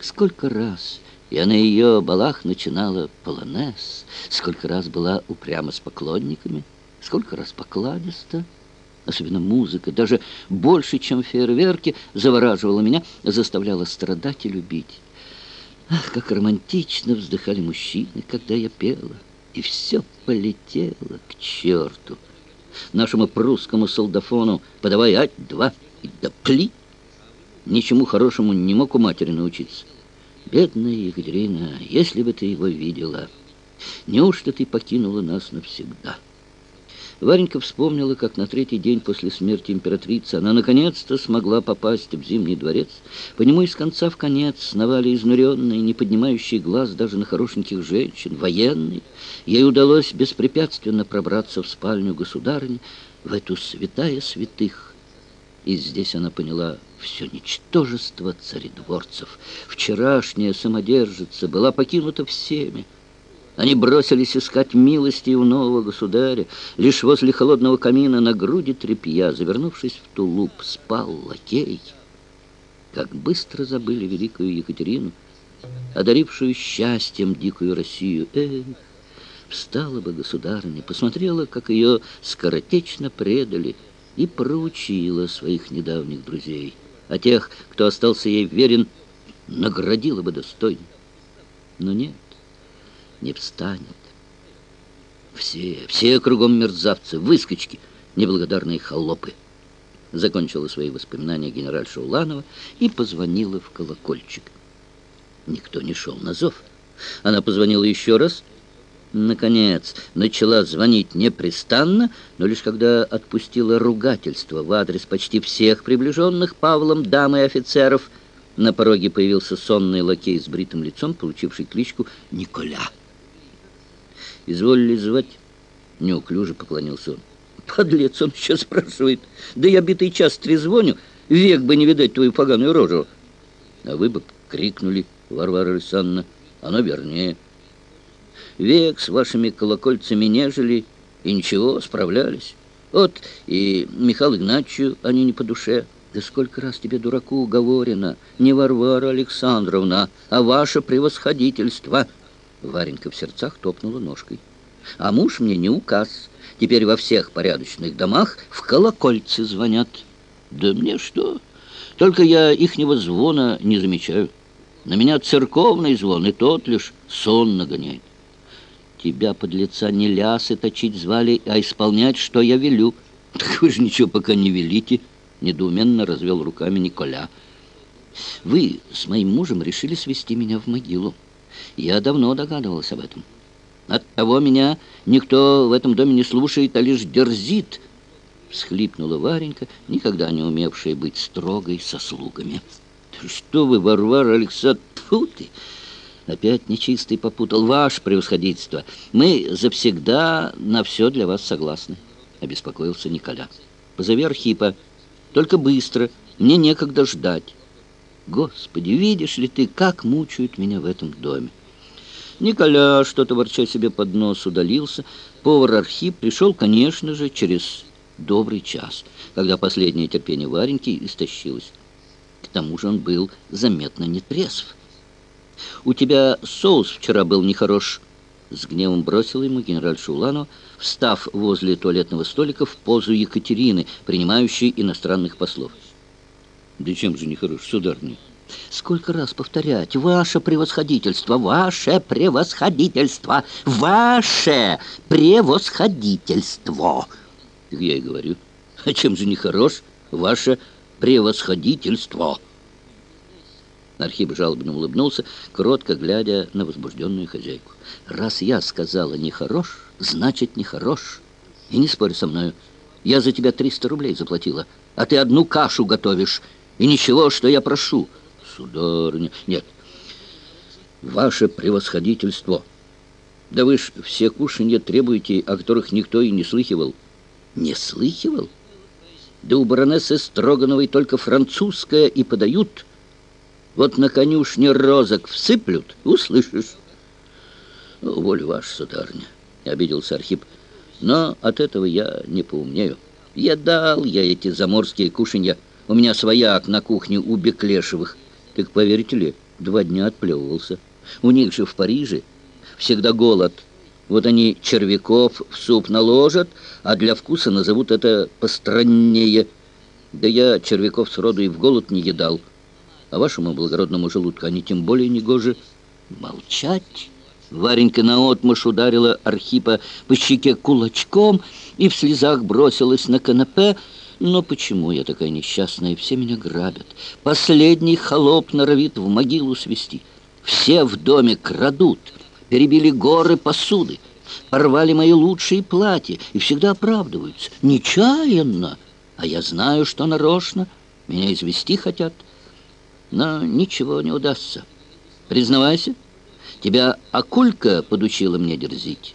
Сколько раз я на ее балах начинала полонез, сколько раз была упряма с поклонниками, сколько раз покладиста. Особенно музыка, даже больше, чем фейерверки, завораживала меня, заставляла страдать и любить. Ах, как романтично вздыхали мужчины, когда я пела. И все полетело к черту. Нашему прусскому солдафону подавай ать, два, и да пли. Ничему хорошему не мог у матери научиться. Бедная Екатерина, если бы ты его видела, неужто ты покинула нас навсегда?» Варенька вспомнила, как на третий день после смерти императрицы она наконец-то смогла попасть в Зимний дворец. По нему из конца в конец сновали изнуренные, не поднимающие глаз даже на хорошеньких женщин, военные. Ей удалось беспрепятственно пробраться в спальню государыни, в эту святая святых. И здесь она поняла все ничтожество царедворцев. Вчерашняя самодержица была покинута всеми. Они бросились искать милости у нового государя. Лишь возле холодного камина на груди тряпья, завернувшись в тулуп, спал лакей. Как быстро забыли великую Екатерину, одарившую счастьем дикую Россию. Эх, встала бы государыня, посмотрела, как ее скоротечно предали, и проучила своих недавних друзей. А тех, кто остался ей верен, наградила бы достойно. Но нет не встанет. Все, все кругом мерзавцы, выскочки, неблагодарные холопы. Закончила свои воспоминания генеральша Уланова и позвонила в колокольчик. Никто не шел на зов. Она позвонила еще раз. Наконец, начала звонить непрестанно, но лишь когда отпустила ругательство в адрес почти всех приближенных Павлом дам и офицеров, на пороге появился сонный лакей с бритым лицом, получивший кличку Николя. «Изволили звать?» Неуклюже поклонился он. «Подлец, он еще спрашивает. Да я битый час трезвоню, век бы не видать твою поганую рожу». А вы бы крикнули, Варвара Александровна, оно вернее. Век с вашими колокольцами нежели, и ничего, справлялись. Вот и Михаил Игнатьевичу они не по душе. Да сколько раз тебе, дураку, уговорено, не Варвара Александровна, а ваше превосходительство — Варенька в сердцах топнула ножкой. А муж мне не указ. Теперь во всех порядочных домах в колокольцы звонят. Да мне что? Только я ихнего звона не замечаю. На меня церковный звон, и тот лишь сон нагоняет. Тебя, под лица не лясы точить звали, а исполнять, что я велю. Так вы же ничего пока не велите, недоуменно развел руками Николя. Вы с моим мужем решили свести меня в могилу. Я давно догадывался об этом. От того меня никто в этом доме не слушает, а лишь дерзит, всхлипнула Варенька, никогда не умевшая быть строгой со слугами. Что вы, Варвара Александровна, ты! Опять нечистый попутал. Ваше превосходительство, мы завсегда на все для вас согласны, обеспокоился Николя. Позови Архипа, только быстро, мне некогда ждать. Господи, видишь ли ты, как мучают меня в этом доме? Николя, что-то ворча себе под нос, удалился. Повар Архип пришел, конечно же, через добрый час, когда последнее терпение Вареньки истощилось. К тому же он был заметно нетрезв. «У тебя соус вчера был нехорош», — с гневом бросил ему генераль Шуланов, встав возле туалетного столика в позу Екатерины, принимающей иностранных послов. Да чем же не хорош, сударыня? Сколько раз повторять? Ваше превосходительство, ваше превосходительство, ваше превосходительство. Я и говорю, а чем же не хорош ваше превосходительство? Архип жалобно улыбнулся, кротко глядя на возбужденную хозяйку. «Раз я сказала нехорош, значит нехорош. И не спорь со мною. Я за тебя 300 рублей заплатила, а ты одну кашу готовишь». И ничего, что я прошу. Сударыня, нет, ваше превосходительство. Да вы ж все кушанья требуете, о которых никто и не слыхивал. Не слыхивал? Да у баронессы Строгановой только французское и подают. Вот на конюшне розок всыплют, услышишь. Ну, волю ваша, сударыня, обиделся Архип. Но от этого я не поумнею. Я дал я эти заморские кушанья. У меня свояк на кухне у Беклешевых. Так поверите ли, два дня отплевывался. У них же в Париже всегда голод. Вот они червяков в суп наложат, а для вкуса назовут это постраннее. Да я червяков сроду и в голод не едал. А вашему благородному желудку они тем более не гожи. Молчать. Варенька наотмашь ударила Архипа по щеке кулачком и в слезах бросилась на канапе. Но почему я такая несчастная? Все меня грабят. Последний холоп норовит в могилу свести. Все в доме крадут, перебили горы посуды, порвали мои лучшие платья и всегда оправдываются. Нечаянно. А я знаю, что нарочно. Меня извести хотят. Но ничего не удастся. Признавайся. Тебя Акулька подучила мне дерзить.